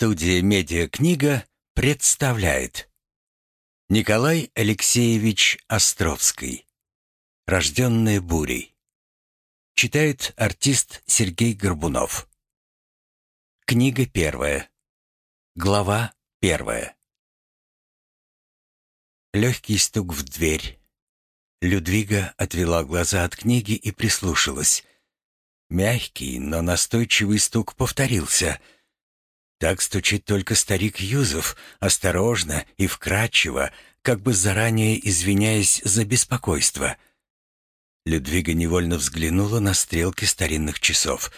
Студия «Медиакнига» представляет. Николай Алексеевич Островский. «Рожденные бурей» Читает артист Сергей Горбунов. Книга первая. Глава первая. Легкий стук в дверь. Людвига отвела глаза от книги и прислушалась. Мягкий, но настойчивый стук повторился — так стучит только старик Юзов, осторожно и вкрадчиво, как бы заранее извиняясь за беспокойство. Людвига невольно взглянула на стрелки старинных часов.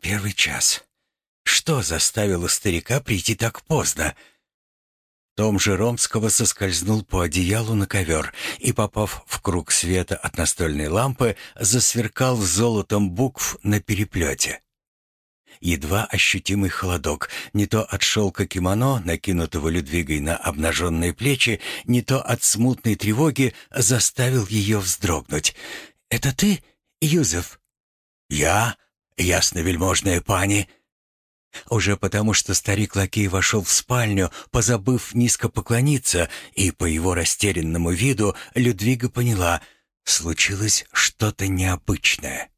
Первый час. Что заставило старика прийти так поздно? Том же Ромского соскользнул по одеялу на ковер и, попав в круг света от настольной лампы, засверкал золотом букв на переплете едва ощутимый холодок, не то от шелка кимоно, накинутого Людвигой на обнаженные плечи, не то от смутной тревоги заставил ее вздрогнуть. «Это ты, Юзеф?» «Я, ясновельможная пани». Уже потому, что старик-лакей вошел в спальню, позабыв низко поклониться, и по его растерянному виду Людвига поняла — случилось что-то необычное.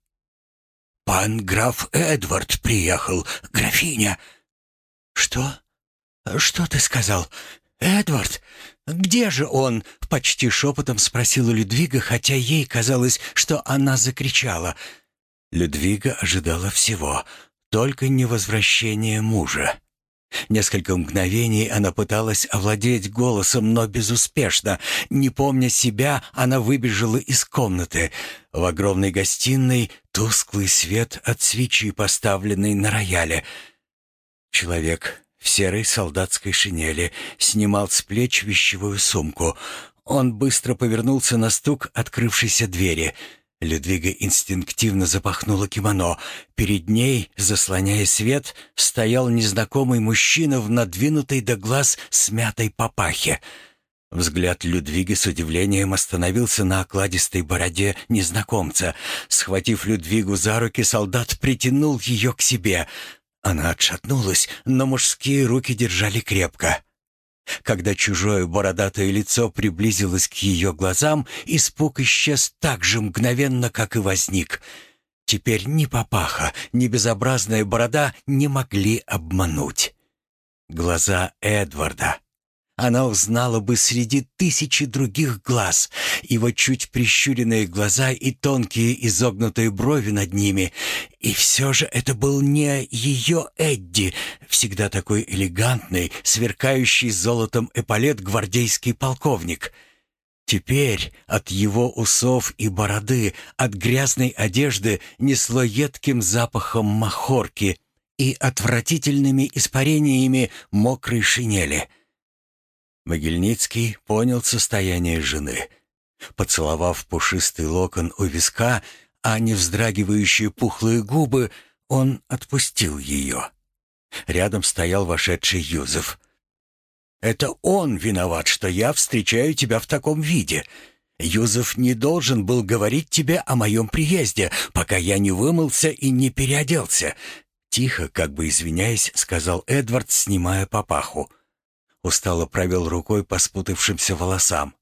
«Пан граф Эдвард приехал, графиня». «Что? Что ты сказал? Эдвард? Где же он?» — почти шепотом спросила Людвига, хотя ей казалось, что она закричала. Людвига ожидала всего, только не возвращения мужа. Несколько мгновений она пыталась овладеть голосом, но безуспешно. Не помня себя, она выбежала из комнаты. В огромной гостиной тусклый свет от свечи, поставленной на рояле. Человек в серой солдатской шинели снимал с плеч вещевую сумку. Он быстро повернулся на стук открывшейся двери — Людвига инстинктивно запахнула кимоно. Перед ней, заслоняя свет, стоял незнакомый мужчина в надвинутой до глаз смятой папахе. Взгляд Людвиги с удивлением остановился на окладистой бороде незнакомца. Схватив Людвигу за руки, солдат притянул ее к себе. Она отшатнулась, но мужские руки держали крепко. Когда чужое бородатое лицо приблизилось к ее глазам, испуг исчез так же мгновенно, как и возник. Теперь ни папаха, ни безобразная борода не могли обмануть. Глаза Эдварда она узнала бы среди тысячи других глаз, его чуть прищуренные глаза и тонкие изогнутые брови над ними. И все же это был не ее Эдди, всегда такой элегантный, сверкающий золотом эполет гвардейский полковник. Теперь от его усов и бороды, от грязной одежды несло едким запахом махорки и отвратительными испарениями мокрой шинели — Могильницкий понял состояние жены. Поцеловав пушистый локон у виска, а не вздрагивающие пухлые губы, он отпустил ее. Рядом стоял вошедший Юзеф. «Это он виноват, что я встречаю тебя в таком виде. Юзеф не должен был говорить тебе о моем приезде, пока я не вымылся и не переоделся». Тихо, как бы извиняясь, сказал Эдвард, снимая папаху устало провел рукой по спутавшимся волосам.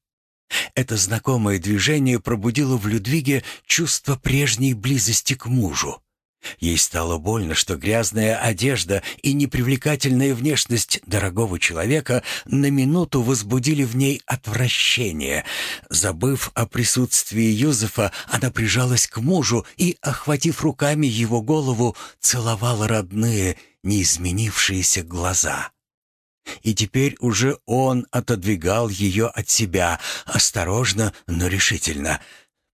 Это знакомое движение пробудило в Людвиге чувство прежней близости к мужу. Ей стало больно, что грязная одежда и непривлекательная внешность дорогого человека на минуту возбудили в ней отвращение. Забыв о присутствии Юзефа, она прижалась к мужу и, охватив руками его голову, целовала родные, неизменившиеся глаза. И теперь уже он отодвигал ее от себя, осторожно, но решительно.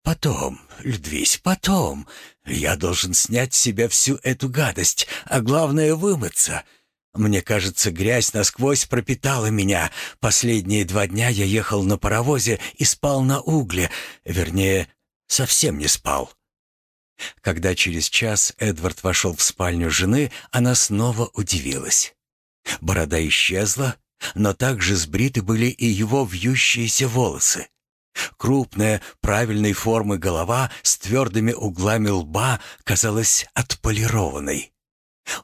«Потом, Людвись, потом. Я должен снять с себя всю эту гадость, а главное — вымыться. Мне кажется, грязь насквозь пропитала меня. Последние два дня я ехал на паровозе и спал на угле. Вернее, совсем не спал». Когда через час Эдвард вошел в спальню жены, она снова удивилась. Борода исчезла, но также сбриты были и его вьющиеся волосы. Крупная, правильной формы голова с твердыми углами лба казалась отполированной.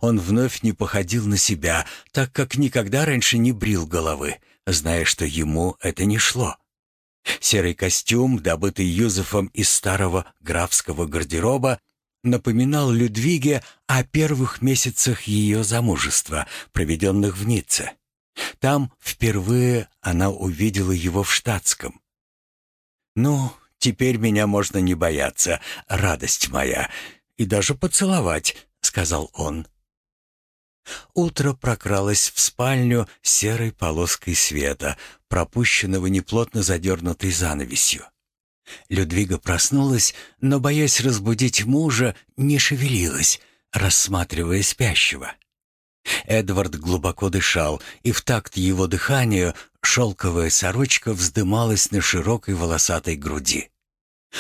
Он вновь не походил на себя, так как никогда раньше не брил головы, зная, что ему это не шло. Серый костюм, добытый Юзефом из старого графского гардероба, напоминал Людвиге о первых месяцах ее замужества, проведенных в Ницце. Там впервые она увидела его в штатском. «Ну, теперь меня можно не бояться, радость моя, и даже поцеловать», — сказал он. Утро прокралось в спальню серой полоской света, пропущенного неплотно задернутой занавесью. Людвига проснулась, но, боясь разбудить мужа, не шевелилась, рассматривая спящего. Эдвард глубоко дышал, и в такт его дыханию шелковая сорочка вздымалась на широкой волосатой груди.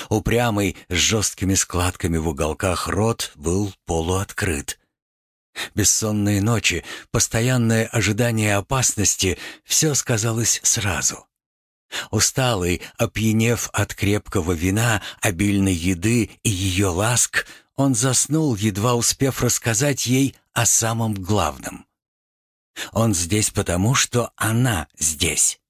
Упрямый, с жесткими складками в уголках рот был полуоткрыт. Бессонные ночи, постоянное ожидание опасности — все сказалось сразу. Усталый, опьянев от крепкого вина, обильной еды и ее ласк, он заснул, едва успев рассказать ей о самом главном. Он здесь потому, что она здесь.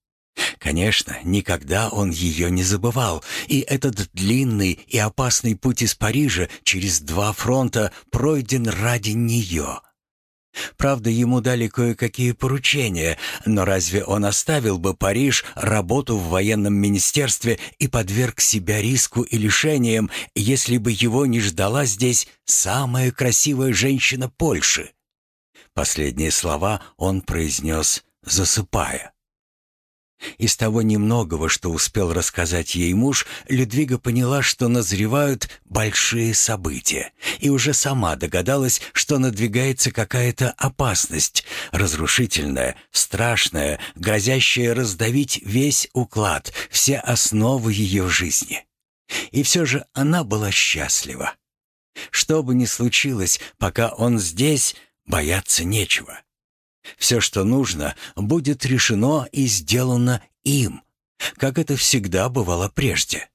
Конечно, никогда он ее не забывал, и этот длинный и опасный путь из Парижа через два фронта пройден ради нее. Правда, ему дали кое-какие поручения, но разве он оставил бы Париж, работу в военном министерстве и подверг себя риску и лишениям, если бы его не ждала здесь самая красивая женщина Польши? Последние слова он произнес, засыпая. Из того немногого, что успел рассказать ей муж, Людвига поняла, что назревают большие события, и уже сама догадалась, что надвигается какая-то опасность, разрушительная, страшная, грозящая раздавить весь уклад, все основы ее жизни. И все же она была счастлива. Что бы ни случилось, пока он здесь, бояться нечего. Все, что нужно, будет решено и сделано им, как это всегда бывало прежде.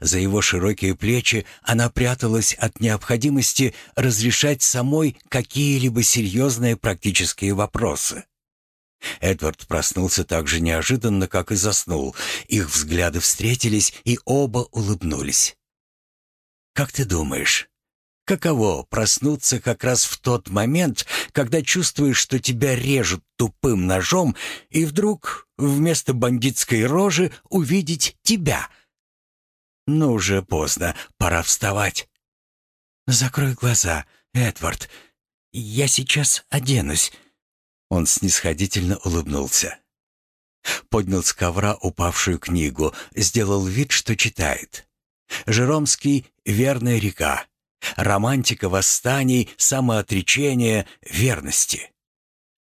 За его широкие плечи она пряталась от необходимости разрешать самой какие-либо серьезные практические вопросы. Эдвард проснулся так же неожиданно, как и заснул. Их взгляды встретились, и оба улыбнулись. «Как ты думаешь, Каково проснуться как раз в тот момент, когда чувствуешь, что тебя режут тупым ножом, и вдруг вместо бандитской рожи увидеть тебя? Ну, уже поздно, пора вставать. Закрой глаза, Эдвард. Я сейчас оденусь. Он снисходительно улыбнулся. Поднял с ковра упавшую книгу, сделал вид, что читает. Жеромский «Верная река», Романтика восстаний, самоотречения, верности.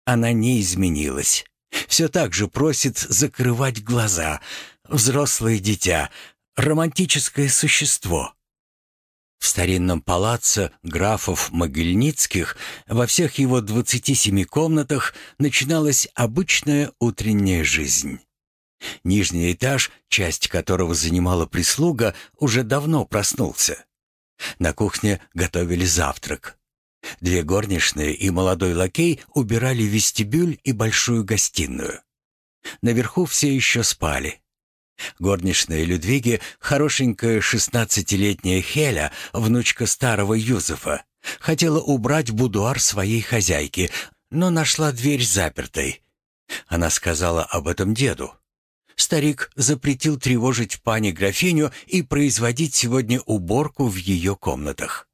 Она не изменилась. Все так же просит закрывать глаза. Взрослое дитя, романтическое существо. В старинном палаце графов Могильницких во всех его 27 комнатах начиналась обычная утренняя жизнь. Нижний этаж, часть которого занимала прислуга, уже давно проснулся. На кухне готовили завтрак. Две горничные и молодой лакей убирали вестибюль и большую гостиную. Наверху все еще спали. Горничная Людвиги, хорошенькая шестнадцатилетняя Хеля, внучка старого Юзефа, хотела убрать будуар своей хозяйки, но нашла дверь запертой. Она сказала об этом деду. Старик запретил тревожить пани-графиню и производить сегодня уборку в ее комнатах.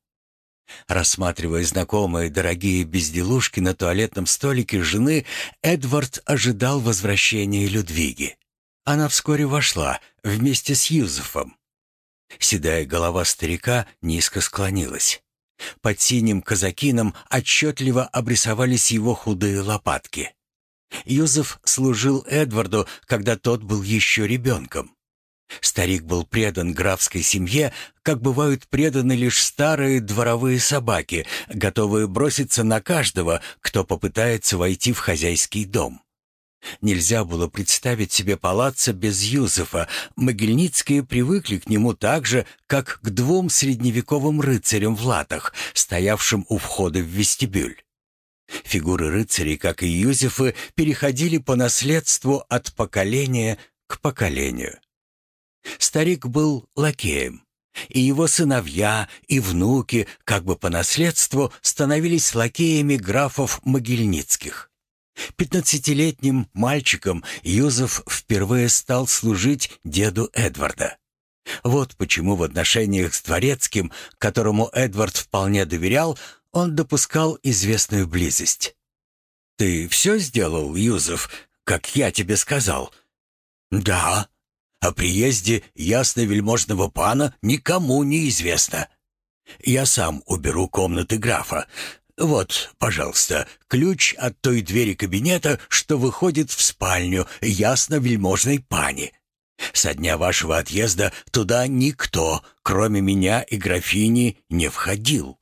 Рассматривая знакомые дорогие безделушки на туалетном столике жены, Эдвард ожидал возвращения Людвиги. Она вскоре вошла вместе с Юзефом. Седая голова старика низко склонилась. Под синим казакином отчетливо обрисовались его худые лопатки. Юзеф служил Эдварду, когда тот был еще ребенком. Старик был предан графской семье, как бывают преданы лишь старые дворовые собаки, готовые броситься на каждого, кто попытается войти в хозяйский дом. Нельзя было представить себе палаца без Юзефа. Могильницкие привыкли к нему так же, как к двум средневековым рыцарям в латах, стоявшим у входа в вестибюль. Фигуры рыцарей, как и Юзефы, переходили по наследству от поколения к поколению. Старик был лакеем, и его сыновья и внуки, как бы по наследству, становились лакеями графов Могильницких. Пятнадцатилетним мальчиком Юзеф впервые стал служить деду Эдварда. Вот почему в отношениях с дворецким, которому Эдвард вполне доверял, он допускал известную близость. «Ты все сделал, Юзеф, как я тебе сказал?» «Да. О приезде ясно-вельможного пана никому не известно. Я сам уберу комнаты графа. Вот, пожалуйста, ключ от той двери кабинета, что выходит в спальню ясно-вельможной пани. Со дня вашего отъезда туда никто, кроме меня и графини, не входил.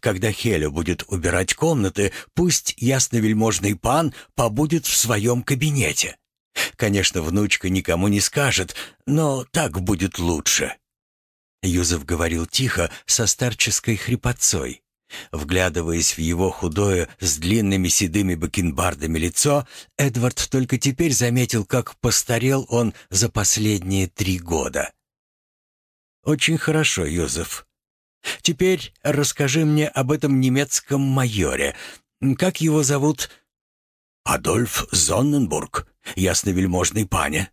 Когда Хеля будет убирать комнаты, пусть ясно-вельможный пан побудет в своем кабинете. Конечно, внучка никому не скажет, но так будет лучше». Юзеф говорил тихо, со старческой хрипотцой. Вглядываясь в его худое, с длинными седыми бакенбардами лицо, Эдвард только теперь заметил, как постарел он за последние три года. «Очень хорошо, Юзеф. Теперь расскажи мне об этом немецком майоре. Как его зовут?» «Адольф Зонненбург, ясновельможный паня.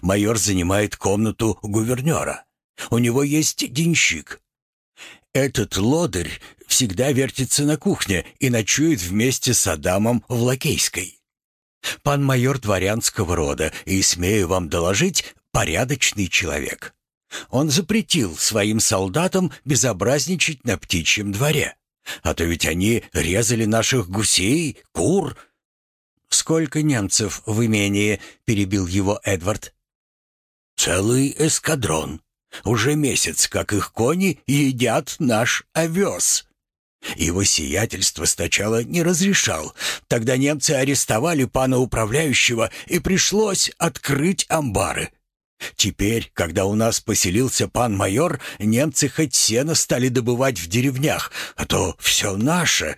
Майор занимает комнату гувернера. У него есть денщик. Этот лодырь всегда вертится на кухне и ночует вместе с Адамом в Лакейской. Пан майор дворянского рода и, смею вам доложить, порядочный человек. Он запретил своим солдатам безобразничать на птичьем дворе. А то ведь они резали наших гусей, кур. «Сколько немцев в имении?» — перебил его Эдвард. «Целый эскадрон. Уже месяц, как их кони едят наш овес». Его сиятельство сначала не разрешал. Тогда немцы арестовали пана управляющего, и пришлось открыть амбары. Теперь, когда у нас поселился пан майор, немцы хоть сено стали добывать в деревнях, а то все наше.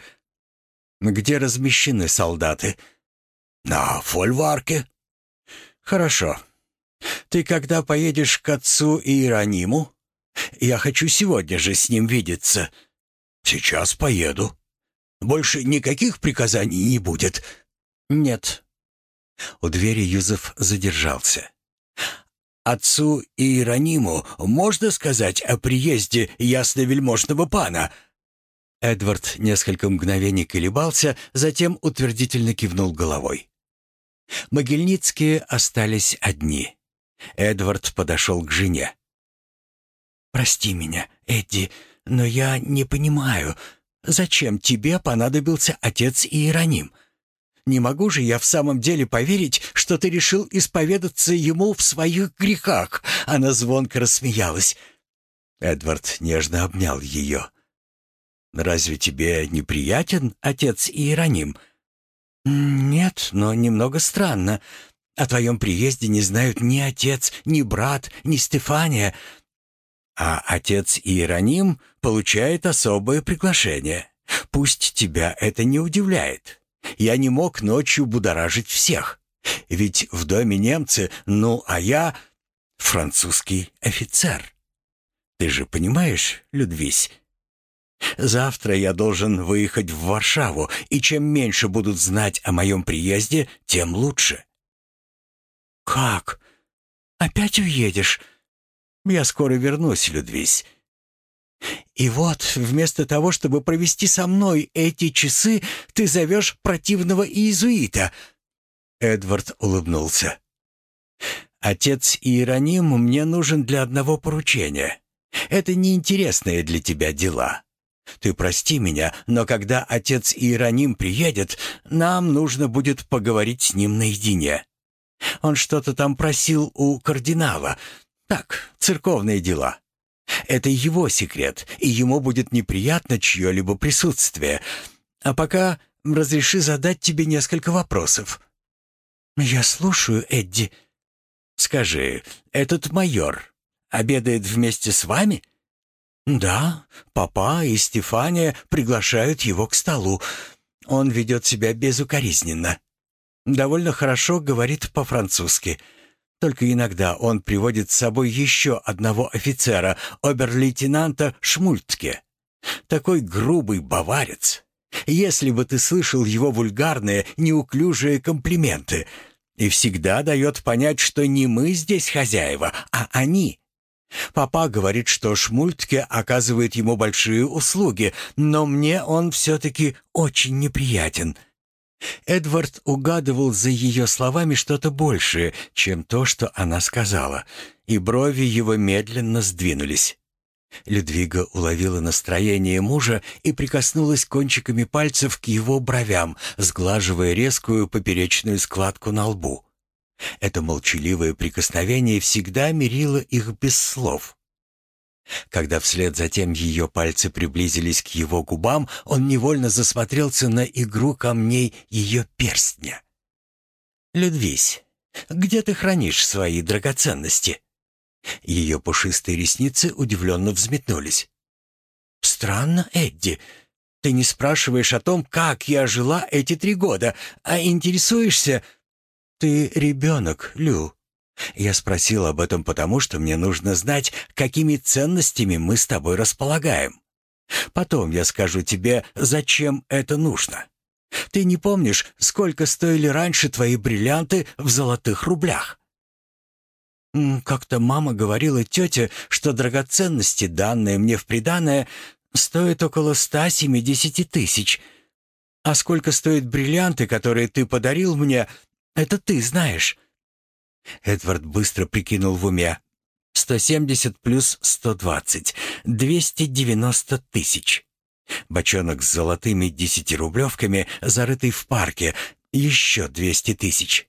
Где размещены солдаты? На фольварке. Хорошо. Ты когда поедешь к отцу Иерониму? Я хочу сегодня же с ним видеться. Сейчас поеду. Больше никаких приказаний не будет. Нет. У двери Юзеф задержался. Отцу Иерониму можно сказать о приезде ясновельможного пана?» Эдвард несколько мгновений колебался, затем утвердительно кивнул головой. Могильницкие остались одни. Эдвард подошел к жене. «Прости меня, Эдди, но я не понимаю, зачем тебе понадобился отец Иероним?» Не могу же я в самом деле поверить, что ты решил исповедаться ему в своих грехах!» Она звонко рассмеялась. Эдвард нежно обнял ее. «Разве тебе неприятен отец Иероним?» «Нет, но немного странно. О твоем приезде не знают ни отец, ни брат, ни Стефания. А отец Иероним получает особое приглашение. Пусть тебя это не удивляет. Я не мог ночью будоражить всех. Ведь в доме немцы, ну, а я французский офицер. Ты же понимаешь, Людвись? Завтра я должен выехать в Варшаву, и чем меньше будут знать о моем приезде, тем лучше. Как? Опять уедешь? Я скоро вернусь, Людвись. И вот, вместо того, чтобы провести со мной эти часы, ты зовешь противного иезуита». Эдвард улыбнулся. «Отец Иероним мне нужен для одного поручения. Это неинтересные для тебя дела. Ты прости меня, но когда отец Иероним приедет, нам нужно будет поговорить с ним наедине. Он что-то там просил у кардинала. Так, церковные дела. Это его секрет, и ему будет неприятно чье-либо присутствие. А пока разреши задать тебе несколько вопросов». «Я слушаю, Эдди». «Скажи, этот майор обедает вместе с вами?» «Да, папа и Стефания приглашают его к столу. Он ведет себя безукоризненно. Довольно хорошо говорит по-французски. Только иногда он приводит с собой еще одного офицера, обер-лейтенанта Шмультке. Такой грубый баварец. Если бы ты слышал его вульгарные, неуклюжие комплименты. И всегда дает понять, что не мы здесь хозяева, а они. Папа говорит, что Шмультке оказывает ему большие услуги, но мне он все-таки очень неприятен. Эдвард угадывал за ее словами что-то большее, чем то, что она сказала, и брови его медленно сдвинулись. Людвига уловила настроение мужа и прикоснулась кончиками пальцев к его бровям, сглаживая резкую поперечную складку на лбу. Это молчаливое прикосновение всегда мирило их без слов. Когда вслед за тем ее пальцы приблизились к его губам, он невольно засмотрелся на игру камней ее перстня. «Людвись, где ты хранишь свои драгоценности?» Ее пушистые ресницы удивленно взметнулись. «Странно, Эдди. Ты не спрашиваешь о том, как я жила эти три года, а интересуешься...» «Ты ребенок, Лю. Я спросил об этом потому, что мне нужно знать, какими ценностями мы с тобой располагаем. Потом я скажу тебе, зачем это нужно. Ты не помнишь, сколько стоили раньше твои бриллианты в золотых рублях?» «Как-то мама говорила тете, что драгоценности, данные мне в приданое, стоят около 170 тысяч. А сколько стоят бриллианты, которые ты подарил мне, это ты знаешь». Эдвард быстро прикинул в уме. «170 плюс 120. 290 тысяч. Бочонок с золотыми десятирублевками, зарытый в парке, еще 200 тысяч.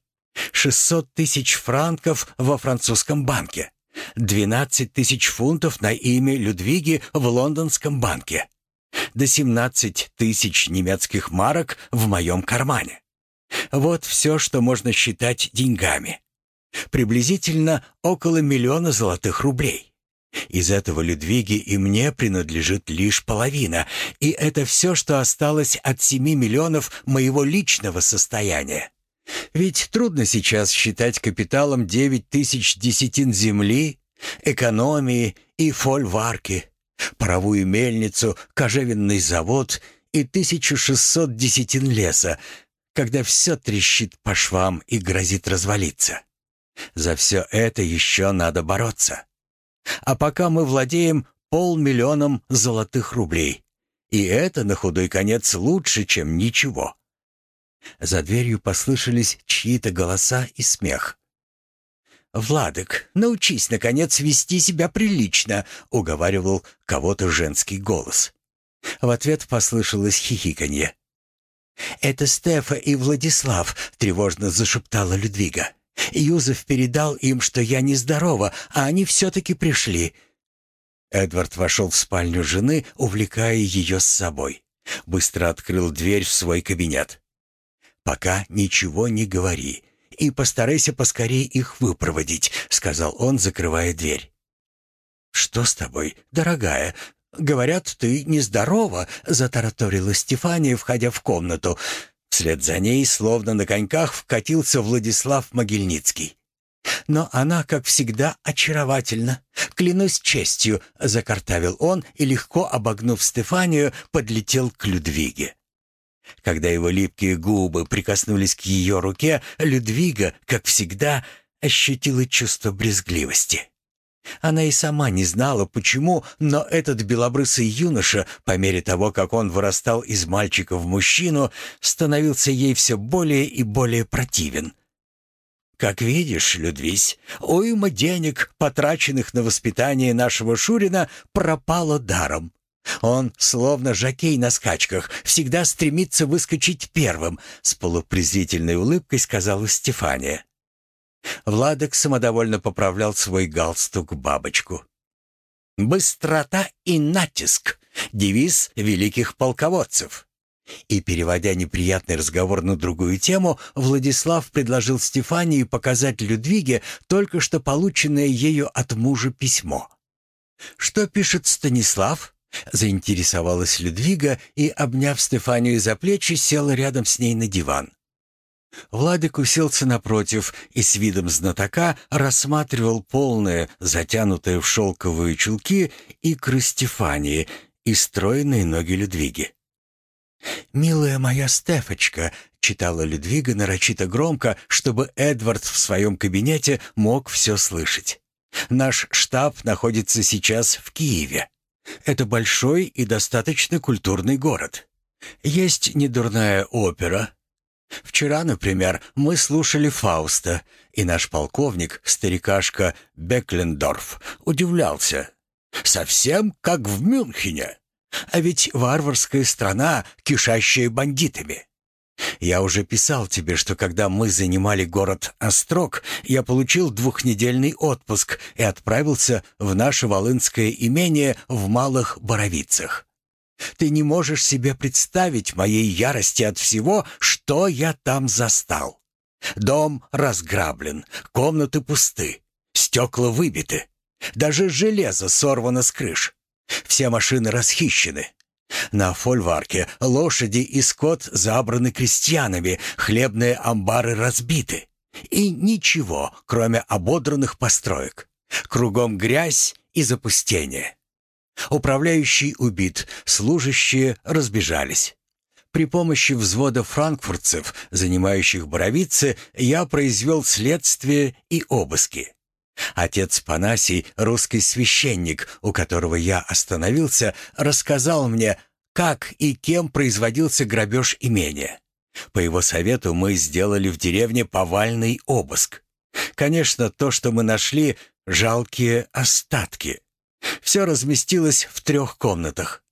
600 тысяч франков во французском банке. 12 тысяч фунтов на имя Людвиги в лондонском банке. До 17 тысяч немецких марок в моем кармане. Вот все, что можно считать деньгами. Приблизительно около миллиона золотых рублей. Из этого Людвиге и мне принадлежит лишь половина, и это все, что осталось от 7 миллионов моего личного состояния. Ведь трудно сейчас считать капиталом 9 тысяч десятин земли, экономии и фольварки, паровую мельницу, кожевенный завод и 1600 десятин леса, когда все трещит по швам и грозит развалиться. За все это еще надо бороться. А пока мы владеем полмиллионом золотых рублей. И это на худой конец лучше, чем ничего. За дверью послышались чьи-то голоса и смех. «Владок, научись, наконец, вести себя прилично», — уговаривал кого-то женский голос. В ответ послышалось хихиканье. «Это Стефа и Владислав», — тревожно зашептала Людвига. «Юзеф передал им, что я нездорова, а они все-таки пришли». Эдвард вошел в спальню жены, увлекая ее с собой. Быстро открыл дверь в свой кабинет. «Пока ничего не говори и постарайся поскорее их выпроводить», — сказал он, закрывая дверь. «Что с тобой, дорогая? Говорят, ты нездорова», — затараторила Стефания, входя в комнату. Вслед за ней, словно на коньках, вкатился Владислав Могильницкий. «Но она, как всегда, очаровательна. Клянусь честью», — закартавил он и, легко обогнув Стефанию, подлетел к Людвиге. Когда его липкие губы прикоснулись к ее руке, Людвига, как всегда, ощутила чувство брезгливости. Она и сама не знала, почему, но этот белобрысый юноша, по мере того, как он вырастал из мальчика в мужчину, становился ей все более и более противен. «Как видишь, Людвись, уйма денег, потраченных на воспитание нашего Шурина, пропало даром. Он, словно жокей на скачках, всегда стремится выскочить первым, с полупрезрительной улыбкой сказала Стефания. Владок самодовольно поправлял свой галстук-бабочку. «Быстрота и натиск — девиз великих полководцев. И, переводя неприятный разговор на другую тему, Владислав предложил Стефании показать Людвиге только что полученное ею от мужа письмо. «Что пишет Станислав?» — заинтересовалась Людвига и, обняв Стефанию за плечи, села рядом с ней на диван. Владик уселся напротив и с видом знатока рассматривал полные, затянутые в шелковые чулки, икры Стефании и стройные ноги Людвиги. «Милая моя Стефочка», — читала Людвига нарочито громко, чтобы Эдвард в своем кабинете мог все слышать. «Наш штаб находится сейчас в Киеве. Это большой и достаточно культурный город. Есть недурная опера. Вчера, например, мы слушали Фауста, и наш полковник, старикашка Беклендорф, удивлялся. Совсем как в Мюнхене. А ведь варварская страна, кишащая бандитами. Я уже писал тебе, что когда мы занимали город Острог, я получил двухнедельный отпуск и отправился в наше волынское имение в Малых Боровицах. Ты не можешь себе представить моей ярости от всего, что я там застал. Дом разграблен, комнаты пусты, стекла выбиты, даже железо сорвано с крыш. Все машины расхищены. На фольварке лошади и скот забраны крестьянами, хлебные амбары разбиты. И ничего, кроме ободранных построек. Кругом грязь и запустение. Управляющий убит, служащие разбежались. При помощи взвода франкфуртцев, занимающих Боровицы, я произвел следствие и обыски. Отец Панасий, русский священник, у которого я остановился, рассказал мне, как и кем производился грабеж имения. По его совету мы сделали в деревне повальный обыск. Конечно, то, что мы нашли, жалкие остатки. Все разместилось в трех комнатах.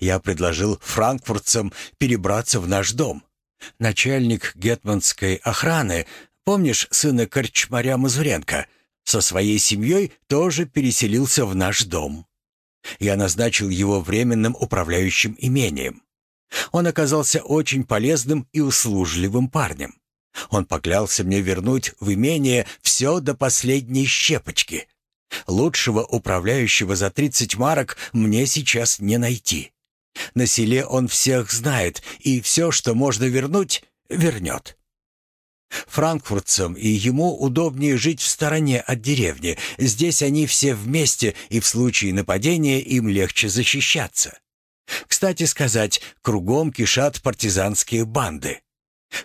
Я предложил франкфуртцам перебраться в наш дом. Начальник гетманской охраны, помнишь сына корчмаря Мазуренко — со своей семьей тоже переселился в наш дом. Я назначил его временным управляющим имением. Он оказался очень полезным и услужливым парнем. Он поклялся мне вернуть в имение все до последней щепочки. Лучшего управляющего за 30 марок мне сейчас не найти. На селе он всех знает, и все, что можно вернуть, вернет. Франкфуртцам и ему удобнее жить в стороне от деревни. Здесь они все вместе, и в случае нападения им легче защищаться. Кстати сказать, кругом кишат партизанские банды.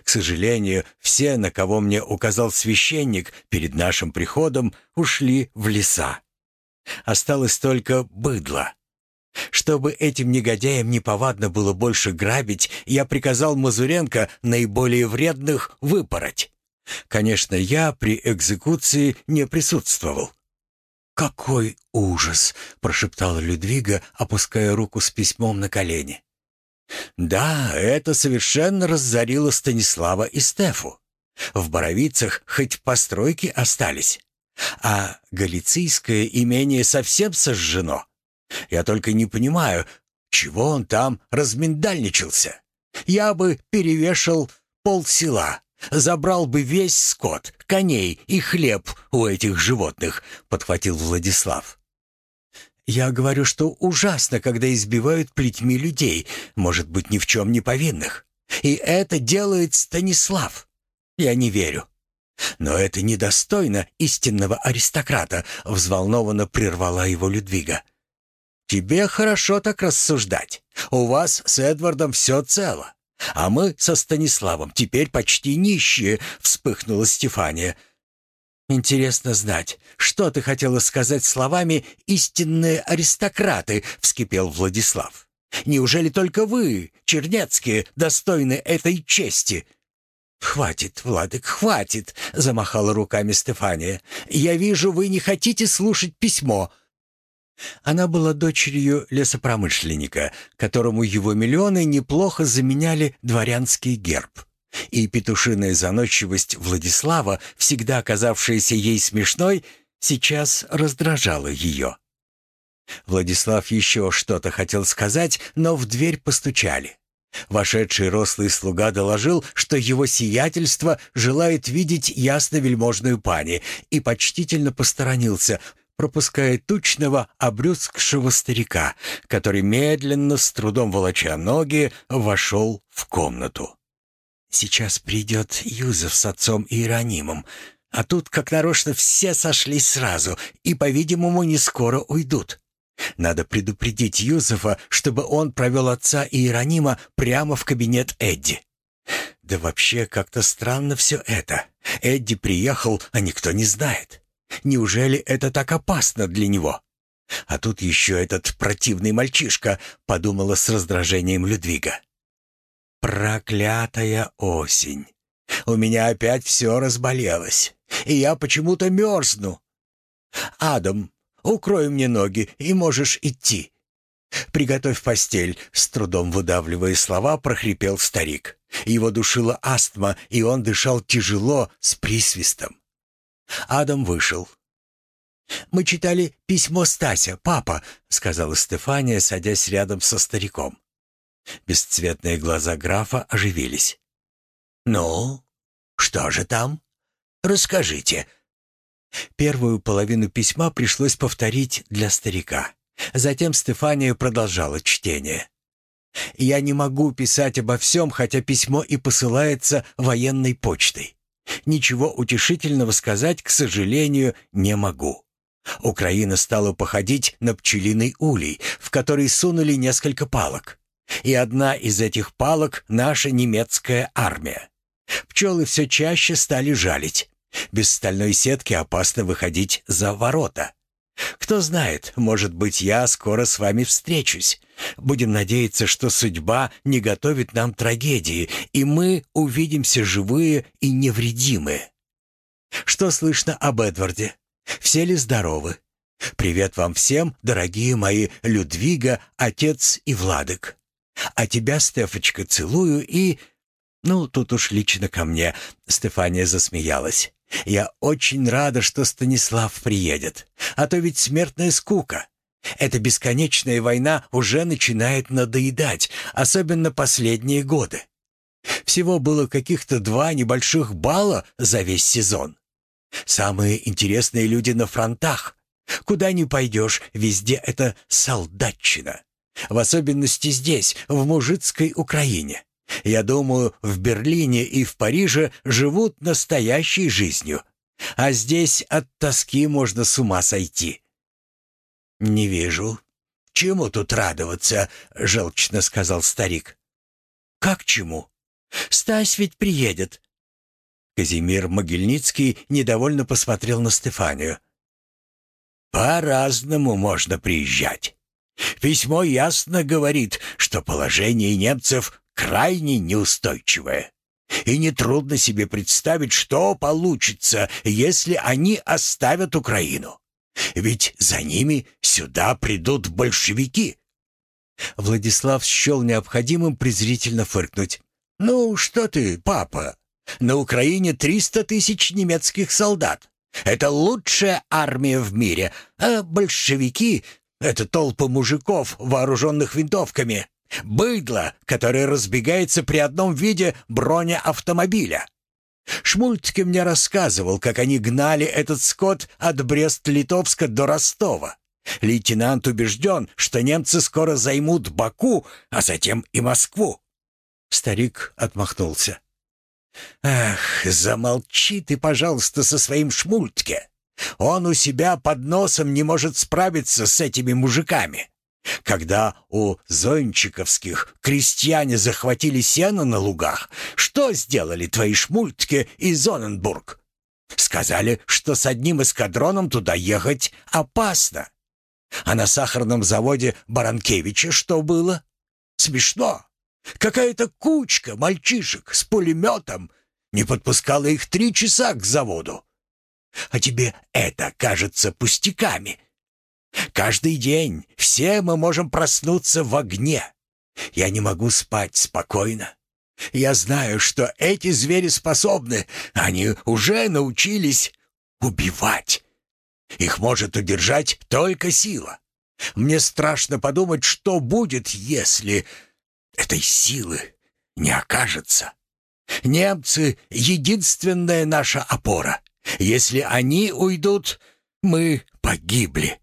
К сожалению, все, на кого мне указал священник перед нашим приходом, ушли в леса. Осталось только быдло. Чтобы этим негодяям неповадно было больше грабить, я приказал Мазуренко наиболее вредных выпороть. Конечно, я при экзекуции не присутствовал. «Какой ужас!» — прошептала Людвига, опуская руку с письмом на колени. «Да, это совершенно разорило Станислава и Стефу. В Боровицах хоть постройки остались, а галицийское имение совсем сожжено. Я только не понимаю, чего он там разминдальничался. Я бы перевешал полсела, забрал бы весь скот, коней и хлеб у этих животных», — подхватил Владислав. «Я говорю, что ужасно, когда избивают плетьми людей, может быть, ни в чем не повинных. И это делает Станислав. Я не верю». «Но это недостойно истинного аристократа», — взволнованно прервала его Людвига. Тебе хорошо так рассуждать. У вас с Эдвардом все цело. А мы со Станиславом теперь почти нищие», — вспыхнула Стефания. «Интересно знать, что ты хотела сказать словами «истинные аристократы», — вскипел Владислав. «Неужели только вы, Чернецкие, достойны этой чести?» «Хватит, Владык, хватит!» — замахала руками Стефания. «Я вижу, вы не хотите слушать письмо». Она была дочерью лесопромышленника, которому его миллионы неплохо заменяли дворянский герб. И петушиная заносчивость Владислава, всегда казавшаяся ей смешной, сейчас раздражала ее. Владислав еще что-то хотел сказать, но в дверь постучали. Вошедший рослый слуга доложил, что его сиятельство желает видеть ясно-вельможную пани, и почтительно посторонился, пропуская тучного, обрюзгшего старика, который медленно, с трудом волоча ноги, вошел в комнату. «Сейчас придет Юзеф с отцом Иеронимом, а тут, как нарочно, все сошлись сразу и, по-видимому, не скоро уйдут. Надо предупредить Юзефа, чтобы он провел отца Иеронима прямо в кабинет Эдди. Да вообще как-то странно все это. Эдди приехал, а никто не знает. Неужели это так опасно для него? А тут еще этот противный мальчишка, подумала с раздражением Людвига. Проклятая осень. У меня опять все разболелось, и я почему-то мерзну. Адам, укрой мне ноги, и можешь идти. «Приготовь постель», — с трудом выдавливая слова, прохрипел старик. Его душила астма, и он дышал тяжело, с присвистом. Адам вышел. «Мы читали письмо Стася, папа», — сказала Стефания, садясь рядом со стариком. Бесцветные глаза графа оживились. «Ну, что же там? Расскажите». Первую половину письма пришлось повторить для старика. Затем Стефания продолжала чтение. «Я не могу писать обо всем, хотя письмо и посылается военной почтой. Ничего утешительного сказать, к сожалению, не могу. Украина стала походить на пчелиный улей, в который сунули несколько палок. И одна из этих палок — наша немецкая армия. Пчелы все чаще стали жалить. Без стальной сетки опасно выходить за ворота. Кто знает, может быть, я скоро с вами встречусь. Будем надеяться, что судьба не готовит нам трагедии, и мы увидимся живые и невредимые. Что слышно об Эдварде? Все ли здоровы? Привет вам всем, дорогие мои Людвига, отец и Владык. А тебя, Стефочка, целую и... Ну, тут уж лично ко мне. Стефания засмеялась. Я очень рада, что Станислав приедет. А то ведь смертная скука. Эта бесконечная война уже начинает надоедать, особенно последние годы. Всего было каких-то два небольших балла за весь сезон. Самые интересные люди на фронтах. Куда ни пойдешь, везде это солдатчина. В особенности здесь, в мужицкой Украине. Я думаю, в Берлине и в Париже живут настоящей жизнью. А здесь от тоски можно с ума сойти. «Не вижу. Чему тут радоваться?» — желчно сказал старик. «Как чему? Стась ведь приедет». Казимир Могильницкий недовольно посмотрел на Стефанию. «По-разному можно приезжать. Письмо ясно говорит, что положение немцев крайне неустойчивое. И нетрудно себе представить, что получится, если они оставят Украину. Ведь за ними сюда придут большевики. Владислав счел необходимым презрительно фыркнуть. «Ну, что ты, папа? На Украине триста тысяч немецких солдат. Это лучшая армия в мире, а большевики — это толпа мужиков, вооруженных винтовками. Быдло, которое разбегается при одном виде бронеавтомобиля. Шмультке мне рассказывал, как они гнали этот скот от Брест-Литовска до Ростова. Лейтенант убежден, что немцы скоро займут Баку, а затем и Москву. Старик отмахнулся. «Ах, замолчи ты, пожалуйста, со своим Шмультке. Он у себя под носом не может справиться с этими мужиками. Когда у зончиковских крестьяне захватили сено на лугах, что сделали твои шмультки и Зоненбург? Сказали, что с одним эскадроном туда ехать опасно. А на сахарном заводе Баранкевича что было? Смешно. Какая-то кучка мальчишек с пулеметом не подпускала их три часа к заводу. А тебе это кажется пустяками. Каждый день все мы можем проснуться в огне. Я не могу спать спокойно. Я знаю, что эти звери способны, они уже научились убивать. Их может удержать только сила. Мне страшно подумать, что будет, если... этой силы не окажется. Немцы — единственная наша опора. Если они уйдут, мы погибли».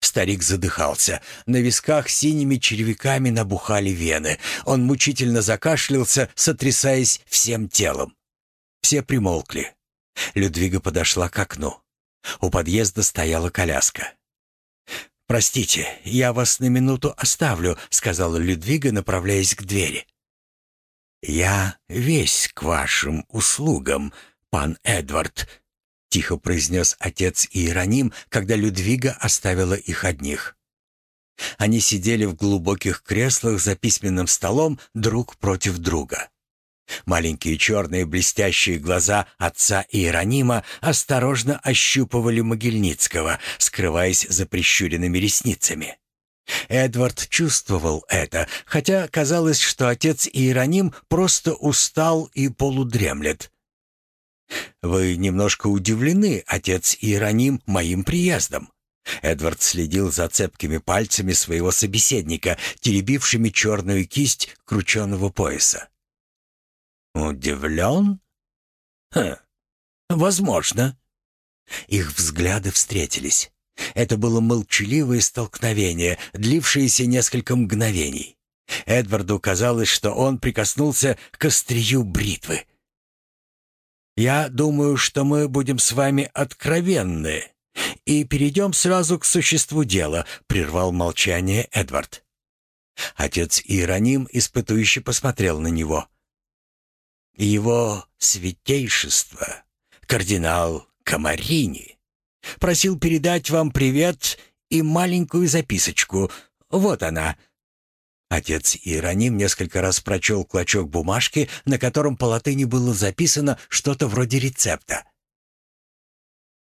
Старик задыхался. На висках синими червяками набухали вены. Он мучительно закашлялся, сотрясаясь всем телом. Все примолкли. Людвига подошла к окну. У подъезда стояла коляска. «Простите, я вас на минуту оставлю», — сказала Людвига, направляясь к двери. «Я весь к вашим услугам, пан Эдвард», — тихо произнес отец Иероним, когда Людвига оставила их одних. Они сидели в глубоких креслах за письменным столом друг против друга. Маленькие черные блестящие глаза отца Иеронима осторожно ощупывали Могильницкого, скрываясь за прищуренными ресницами. Эдвард чувствовал это, хотя казалось, что отец Иероним просто устал и полудремлет. «Вы немножко удивлены, отец Иероним, моим приездом?» Эдвард следил за цепкими пальцами своего собеседника, теребившими черную кисть крученного пояса. «Удивлен? Хм, возможно». Их взгляды встретились. Это было молчаливое столкновение, длившееся несколько мгновений. Эдварду казалось, что он прикоснулся к острию бритвы. «Я думаю, что мы будем с вами откровенны и перейдем сразу к существу дела», — прервал молчание Эдвард. Отец Иероним испытующе посмотрел на него. «Его святейшество, кардинал Камарини, Просил передать вам привет и маленькую записочку. Вот она». Отец Иероним несколько раз прочел клочок бумажки, на котором по латыни было записано что-то вроде рецепта.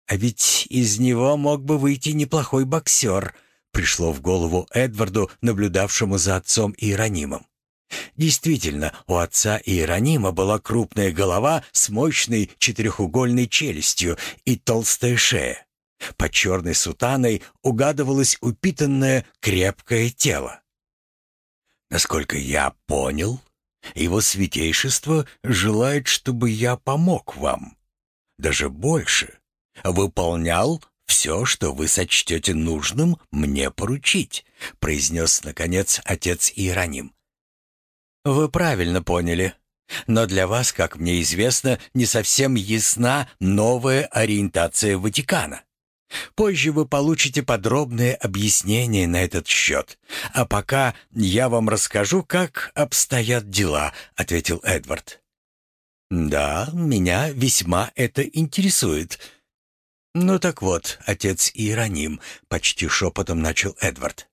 «А ведь из него мог бы выйти неплохой боксер», — пришло в голову Эдварду, наблюдавшему за отцом Иеронимом. Действительно, у отца Иеронима была крупная голова с мощной четырехугольной челюстью и толстая шея. Под черной сутаной угадывалось упитанное крепкое тело. Насколько я понял, его святейшество желает, чтобы я помог вам. Даже больше. Выполнял все, что вы сочтете нужным мне поручить», — произнес, наконец, отец Иероним. «Вы правильно поняли. Но для вас, как мне известно, не совсем ясна новая ориентация Ватикана. Позже вы получите подробные объяснения на этот счет. А пока я вам расскажу, как обстоят дела», — ответил Эдвард. «Да, меня весьма это интересует». «Ну так вот, отец Иероним», — почти шепотом начал Эдвард.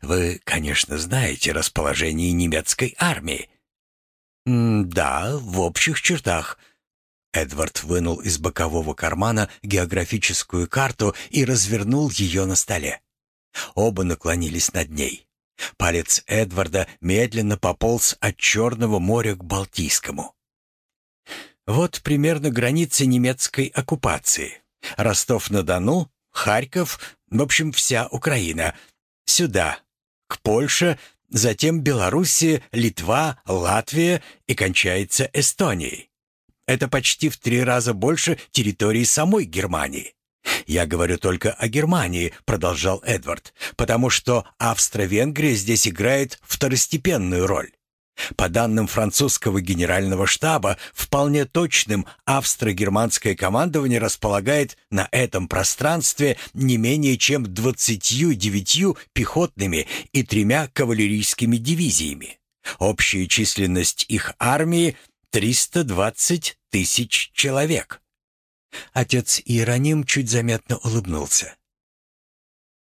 «Вы, конечно, знаете расположение немецкой армии». «Да, в общих чертах», Эдвард вынул из бокового кармана географическую карту и развернул ее на столе. Оба наклонились над ней. Палец Эдварда медленно пополз от Черного моря к Балтийскому. Вот примерно границы немецкой оккупации. Ростов-на-Дону, Харьков, в общем, вся Украина. Сюда, к Польше, затем Белоруссия, Литва, Латвия и кончается Эстонией. Это почти в три раза больше территории самой Германии. «Я говорю только о Германии», — продолжал Эдвард, «потому что Австро-Венгрия здесь играет второстепенную роль. По данным французского генерального штаба, вполне точным австро-германское командование располагает на этом пространстве не менее чем 29 пехотными и тремя кавалерийскими дивизиями. Общая численность их армии 320 тысяч человек. Отец Иероним чуть заметно улыбнулся.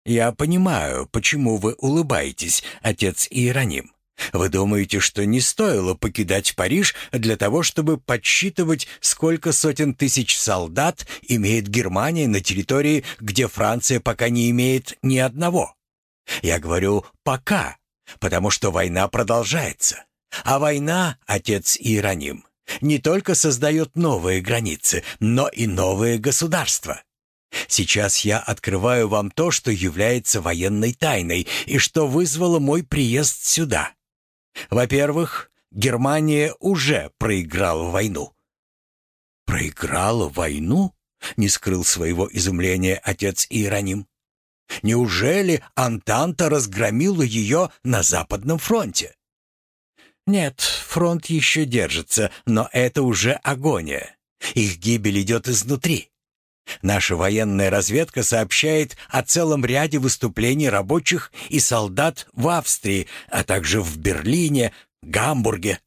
«Я понимаю, почему вы улыбаетесь, отец Иероним. Вы думаете, что не стоило покидать Париж для того, чтобы подсчитывать, сколько сотен тысяч солдат имеет Германия на территории, где Франция пока не имеет ни одного? Я говорю «пока», потому что война продолжается. А война, отец Иероним, не только создает новые границы, но и новые государства. Сейчас я открываю вам то, что является военной тайной и что вызвало мой приезд сюда. Во-первых, Германия уже проиграла войну. «Проиграла войну?» — не скрыл своего изумления отец Иероним. «Неужели Антанта разгромила ее на Западном фронте?» «Нет, фронт еще держится, но это уже агония. Их гибель идет изнутри. Наша военная разведка сообщает о целом ряде выступлений рабочих и солдат в Австрии, а также в Берлине, Гамбурге.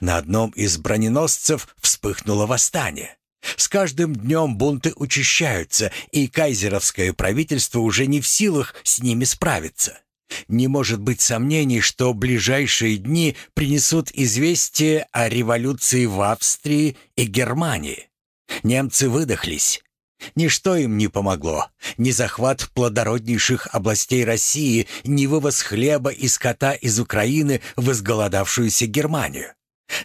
На одном из броненосцев вспыхнуло восстание. С каждым днем бунты учащаются, и кайзеровское правительство уже не в силах с ними справиться. Не может быть сомнений, что ближайшие дни принесут известие о революции в Австрии и Германии. Немцы выдохлись. Ничто им не помогло. Ни захват плодороднейших областей России, ни вывоз хлеба и скота из Украины в изголодавшуюся Германию.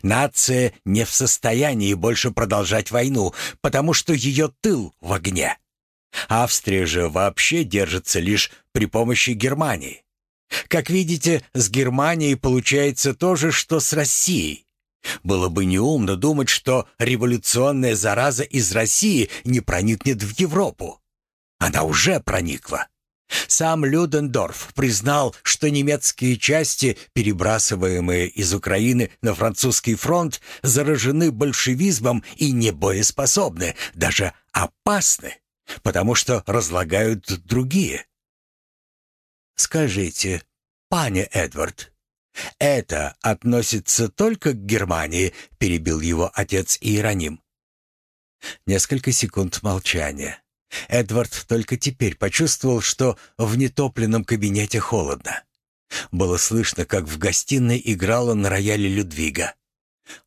Нация не в состоянии больше продолжать войну, потому что ее тыл в огне. Австрия же вообще держится лишь при помощи Германии. Как видите, с Германией получается то же, что с Россией. Было бы неумно думать, что революционная зараза из России не проникнет в Европу. Она уже проникла. Сам Людендорф признал, что немецкие части, перебрасываемые из Украины на французский фронт, заражены большевизмом и не боеспособны, даже опасны, потому что разлагают другие. Скажите, пане Эдвард, это относится только к Германии, перебил его отец Иероним. Несколько секунд молчания. Эдвард только теперь почувствовал, что в нетопленном кабинете холодно. Было слышно, как в гостиной играла на рояле Людвига.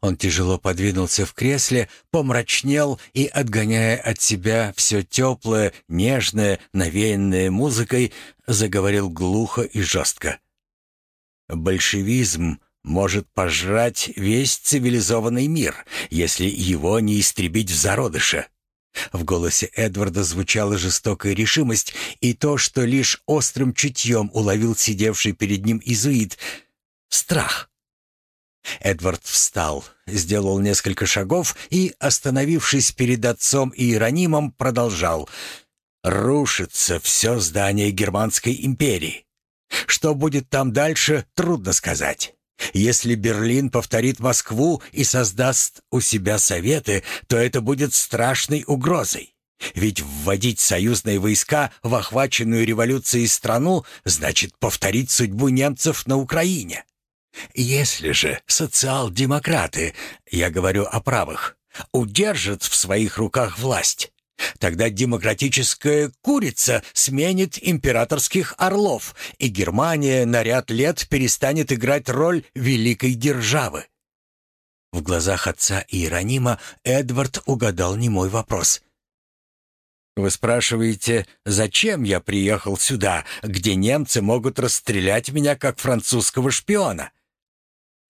Он тяжело подвинулся в кресле, помрачнел и, отгоняя от себя все теплое, нежное, навеянное музыкой, заговорил глухо и жестко. «Большевизм может пожрать весь цивилизованный мир, если его не истребить в зародыше. В голосе Эдварда звучала жестокая решимость, и то, что лишь острым чутьем уловил сидевший перед ним изуит — страх. Эдвард встал, сделал несколько шагов и, остановившись перед отцом и Иеронимом, продолжал. «Рушится все здание Германской империи. Что будет там дальше, трудно сказать. Если Берлин повторит Москву и создаст у себя советы, то это будет страшной угрозой. Ведь вводить союзные войска в охваченную революцией страну значит повторить судьбу немцев на Украине. Если же социал-демократы, я говорю о правых, удержат в своих руках власть, Тогда демократическая курица сменит императорских орлов, и Германия на ряд лет перестанет играть роль великой державы. В глазах отца Иеронима Эдвард угадал немой вопрос. «Вы спрашиваете, зачем я приехал сюда, где немцы могут расстрелять меня как французского шпиона?»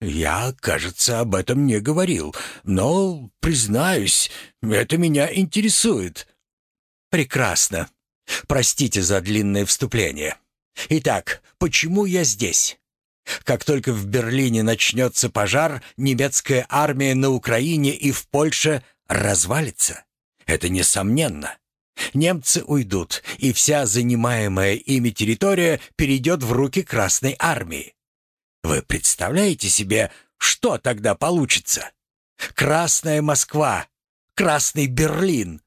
«Я, кажется, об этом не говорил, но, признаюсь, это меня интересует». «Прекрасно. Простите за длинное вступление. Итак, почему я здесь?» Как только в Берлине начнется пожар, немецкая армия на Украине и в Польше развалится. Это несомненно. Немцы уйдут, и вся занимаемая ими территория перейдет в руки Красной армии. Вы представляете себе, что тогда получится? Красная Москва, Красный Берлин.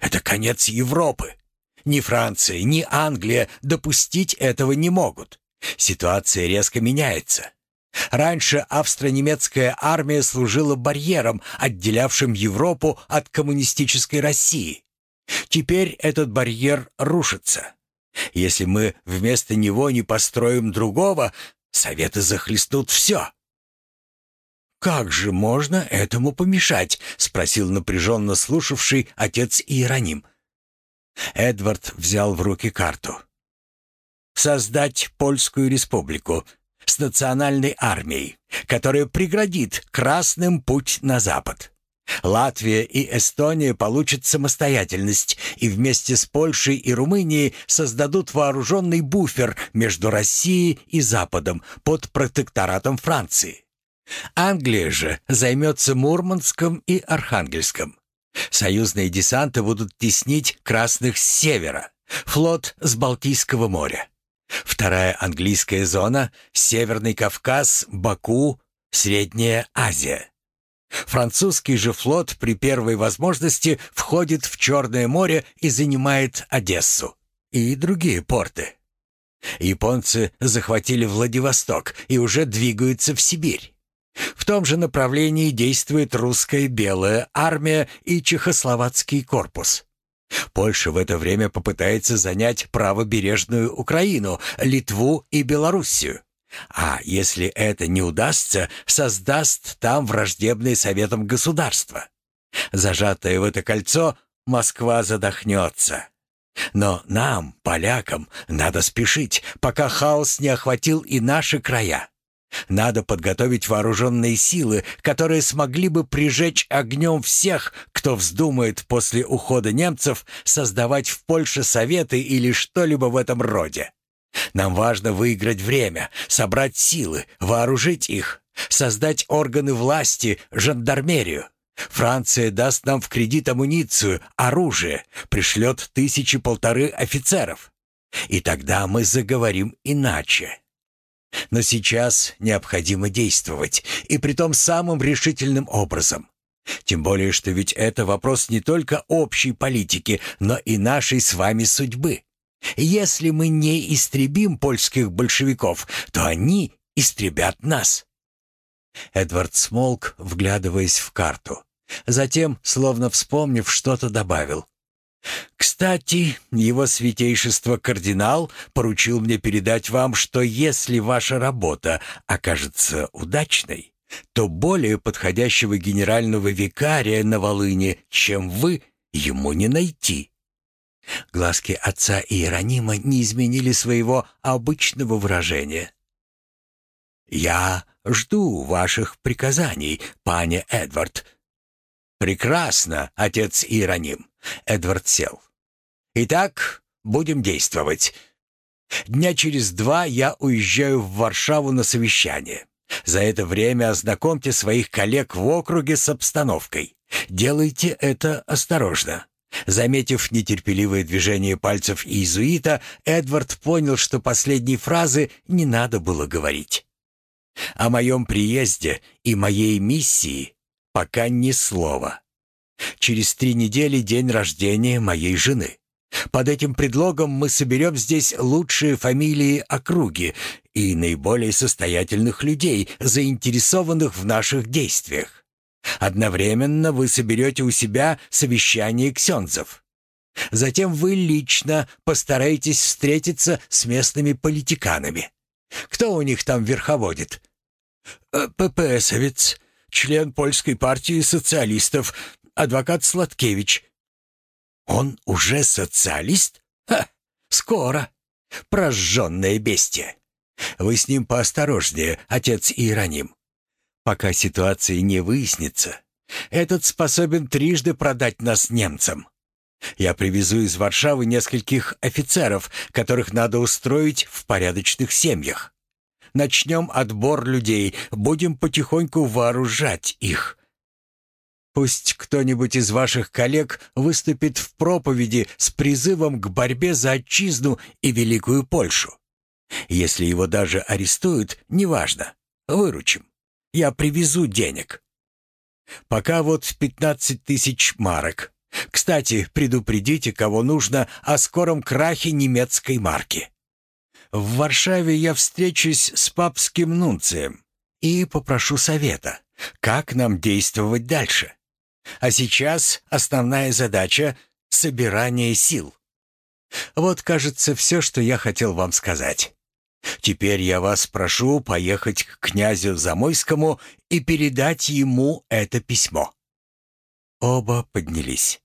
Это конец Европы. Ни Франция, ни Англия допустить этого не могут. Ситуация резко меняется. Раньше австро-немецкая армия служила барьером, отделявшим Европу от коммунистической России. Теперь этот барьер рушится. Если мы вместо него не построим другого, Советы захлестнут все. «Как же можно этому помешать?» — спросил напряженно слушавший отец Иероним. Эдвард взял в руки карту. «Создать Польскую республику с национальной армией, которая преградит красным путь на запад. Латвия и Эстония получат самостоятельность и вместе с Польшей и Румынией создадут вооруженный буфер между Россией и Западом под протекторатом Франции. Англия же займется Мурманском и Архангельском. Союзные десанты будут теснить красных с севера, флот с Балтийского моря. Вторая английская зона — Северный Кавказ, Баку, Средняя Азия. Французский же флот при первой возможности входит в Черное море и занимает Одессу и другие порты. Японцы захватили Владивосток и уже двигаются в Сибирь. В том же направлении действует русская белая армия и чехословацкий корпус. Польша в это время попытается занять правобережную Украину, Литву и Белоруссию. А если это не удастся, создаст там враждебное советом государство. Зажатое в это кольцо, Москва задохнется. Но нам, полякам, надо спешить, пока хаос не охватил и наши края. Надо подготовить вооруженные силы, которые смогли бы прижечь огнем всех, кто вздумает после ухода немцев создавать в Польше советы или что-либо в этом роде. Нам важно выиграть время, собрать силы, вооружить их, создать органы власти, жандармерию. Франция даст нам в кредит амуницию, оружие, пришлет тысячи-полторы офицеров. И тогда мы заговорим иначе. Но сейчас необходимо действовать, и притом самым решительным образом. Тем более, что ведь это вопрос не только общей политики, но и нашей с вами судьбы. Если мы не истребим польских большевиков, то они истребят нас». Эдвард смолк, вглядываясь в карту. Затем, словно вспомнив, что-то добавил. «Кстати, его святейшество кардинал поручил мне передать вам, что если ваша работа окажется удачной, то более подходящего генерального викария на Волыне, чем вы, ему не найти». Глазки отца Иеронима не изменили своего обычного выражения. «Я жду ваших приказаний, пане Эдвард». «Прекрасно, отец Иероним», — Эдвард сел. «Итак, будем действовать. Дня через два я уезжаю в Варшаву на совещание. За это время ознакомьте своих коллег в округе с обстановкой. Делайте это осторожно. Заметив нетерпеливое движение пальцев иезуита, Эдвард понял, что последней фразы не надо было говорить. «О моем приезде и моей миссии пока ни слова. Через три недели день рождения моей жены. Под этим предлогом мы соберем здесь лучшие фамилии округи и наиболее состоятельных людей, заинтересованных в наших действиях. Одновременно вы соберете у себя совещание ксензов. Затем вы лично постараетесь встретиться с местными политиканами. Кто у них там верховодит? Э, ППСовец, член польской партии социалистов, адвокат Сладкевич. Он уже социалист? Ха, скоро. Прожженное бестие. Вы с ним поосторожнее, отец Иероним. Пока ситуация не выяснится, этот способен трижды продать нас немцам. Я привезу из Варшавы нескольких офицеров, которых надо устроить в порядочных семьях. Начнем отбор людей, будем потихоньку вооружать их. Пусть кто-нибудь из ваших коллег выступит в проповеди с призывом к борьбе за отчизну и Великую Польшу. Если его даже арестуют, неважно, выручим. Я привезу денег. Пока вот пятнадцать тысяч марок. Кстати, предупредите, кого нужно о скором крахе немецкой марки. В Варшаве я встречусь с папским нунцием и попрошу совета, как нам действовать дальше. А сейчас основная задача — собирание сил. Вот, кажется, все, что я хотел вам сказать. Теперь я вас прошу поехать к князю Замойскому и передать ему это письмо». Оба поднялись.